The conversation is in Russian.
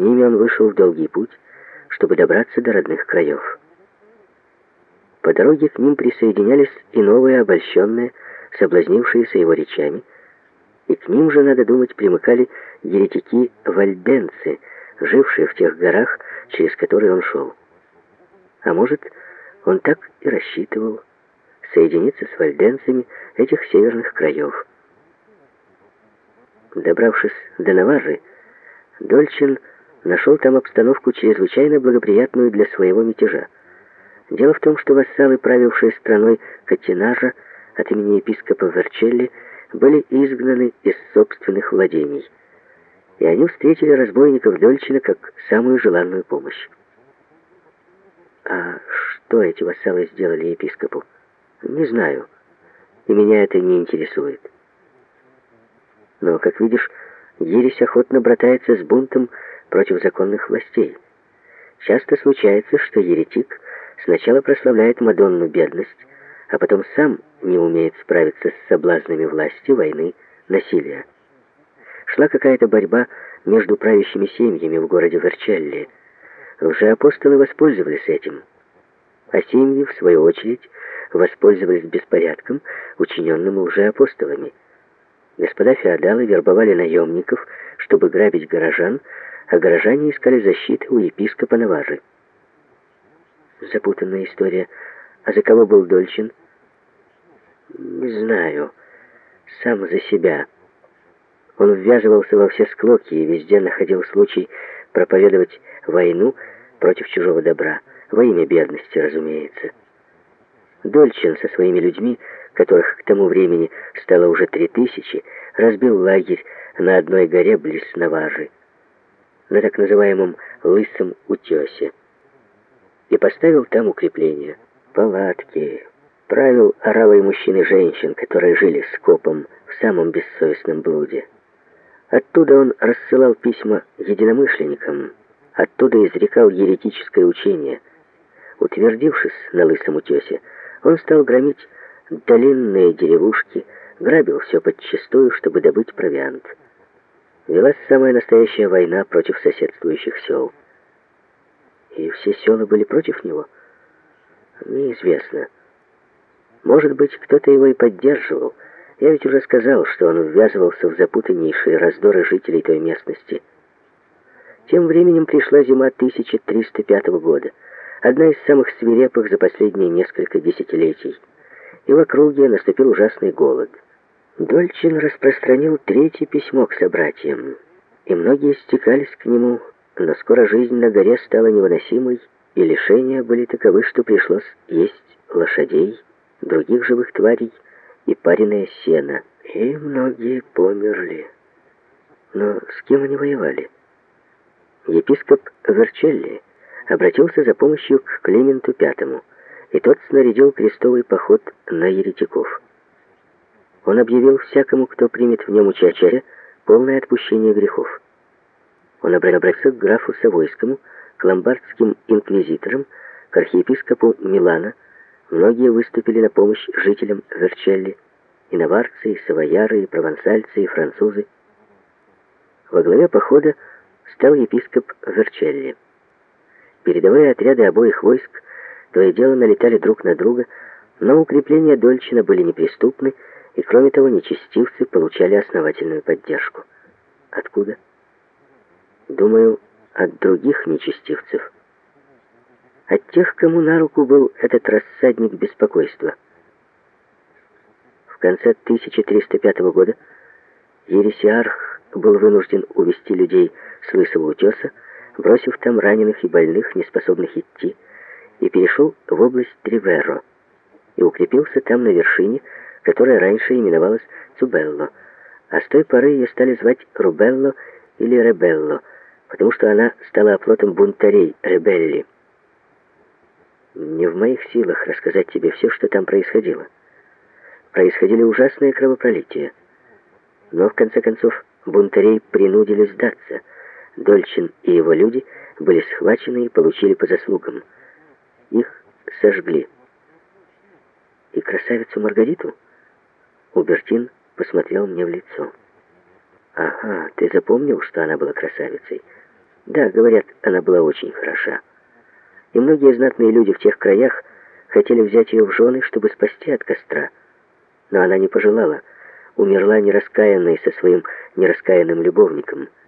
ними он вышел в долгий путь, чтобы добраться до родных краев. По дороге к ним присоединялись и новые обольщенные, соблазнившиеся его речами, и к ним же, надо думать, примыкали еретики-вальденцы, жившие в тех горах, через которые он шел. А может, он так и рассчитывал соединиться с вальденцами этих северных краев. Добравшись до Наварры, Дольчин нашел там обстановку чрезвычайно благоприятную для своего мятежа. Дело в том, что вассалы, правившие страной Катинажа от имени епископа Верчелли, были изгнаны из собственных владений, и они встретили разбойников Дольчина как самую желанную помощь. А что эти вассалы сделали епископу? Не знаю, и меня это не интересует. Но, как видишь, ересь охотно братается с бунтом против законных властей. Часто случается, что еретик сначала прославляет Мадонну бедность, а потом сам не умеет справиться с соблазнами власти, войны, насилия. Шла какая-то борьба между правящими семьями в городе Верчелли. Лжеапостолы воспользовались этим, а семьи, в свою очередь, воспользовались беспорядком, учиненным лжеапостолами. Господа феодалы вербовали наемников, чтобы грабить горожан, а горожане искали защиты у епископа Наважи. Запутанная история. А за кого был Дольчин? Не знаю. Сам за себя. Он ввязывался во все склоки и везде находил случай проповедовать войну против чужого добра, во имя бедности, разумеется. Дольчин со своими людьми, которых к тому времени стало уже три тысячи, разбил лагерь на одной горе близ Наважи, на так называемом Лысом утесе, и поставил там укрепления, палатки, правил оравой мужчин и женщин, которые жили скопом в самом бессовестном блуде. Оттуда он рассылал письма единомышленникам, оттуда изрекал еретическое учение. Утвердившись на Лысом утесе, он стал громить долинные деревушки, грабил все подчистую, чтобы добыть провиант. Велась самая настоящая война против соседствующих сел. И все села были против него? Неизвестно. Может быть, кто-то его и поддерживал. Я ведь уже сказал, что он ввязывался в запутаннейшие раздоры жителей той местности. Тем временем пришла зима 1305 года одна из самых свирепых за последние несколько десятилетий. И в округе наступил ужасный голод. Дольчин распространил третье письмо к собратьям, и многие стекались к нему, но скоро жизнь на горе стала невыносимой, и лишения были таковы, что пришлось есть лошадей, других живых тварей и пареное сено. И многие померли. Но с кем они воевали? Епископ Верчелли обратился за помощью к Клименту V, и тот снарядил крестовый поход на еретиков. Он объявил всякому, кто примет в нем участие, полное отпущение грехов. Он обратился к графу Савойскому, к ломбардским инквизиторам, к архиепископу Милана. Многие выступили на помощь жителям Верчелли, и наварцы, и савояры, и провансальцы, и французы. Во главе похода стал епископ Верчелли. Передовые отряды обоих войск то и дело налетали друг на друга, но укрепления Дольчина были неприступны, и, кроме того, нечестивцы получали основательную поддержку. Откуда? Думаю, от других нечестивцев. От тех, кому на руку был этот рассадник беспокойства. В конце 1305 года Ересиарх был вынужден увести людей с Лысого утеса, бросив там раненых и больных, неспособных идти, и перешел в область Триверо, и укрепился там на вершине, которая раньше именовалась Цубелло, а с той поры ее стали звать Рубелло или Ребелло, потому что она стала оплотом бунтарей Ребелли. Не в моих силах рассказать тебе все, что там происходило. Происходили ужасные кровопролития. Но, в конце концов, бунтарей принудили сдаться – Дольчин и его люди были схвачены и получили по заслугам. Их сожгли. И красавицу Маргариту? Убертин посмотрел мне в лицо. «Ага, ты запомнил, что она была красавицей?» Да, говорят, она была очень хороша. И многие знатные люди в тех краях хотели взять ее в жены, чтобы спасти от костра. Но она не пожелала, умерла нераскаянной со своим нераскаянным любовником –